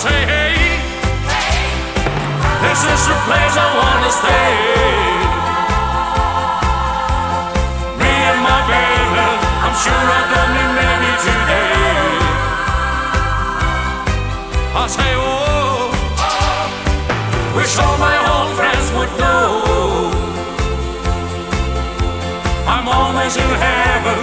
say, hey, this is the place I wanna stay. Me and my baby, I'm sure I don't need many today. I say, oh, wish all my old friends would know. I'm almost in heaven,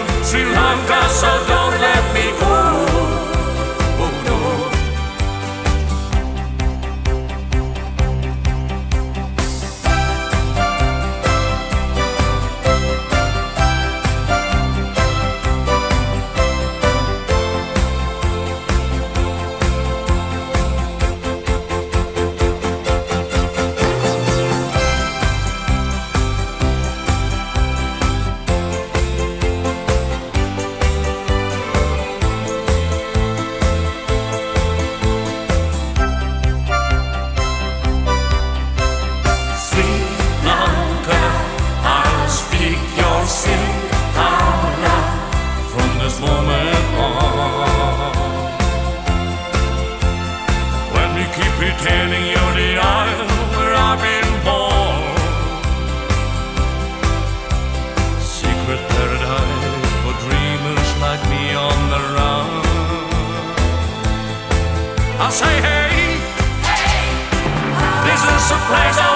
the island where I've been born, secret paradise for dreamers like me on the run. I say, hey. This is a place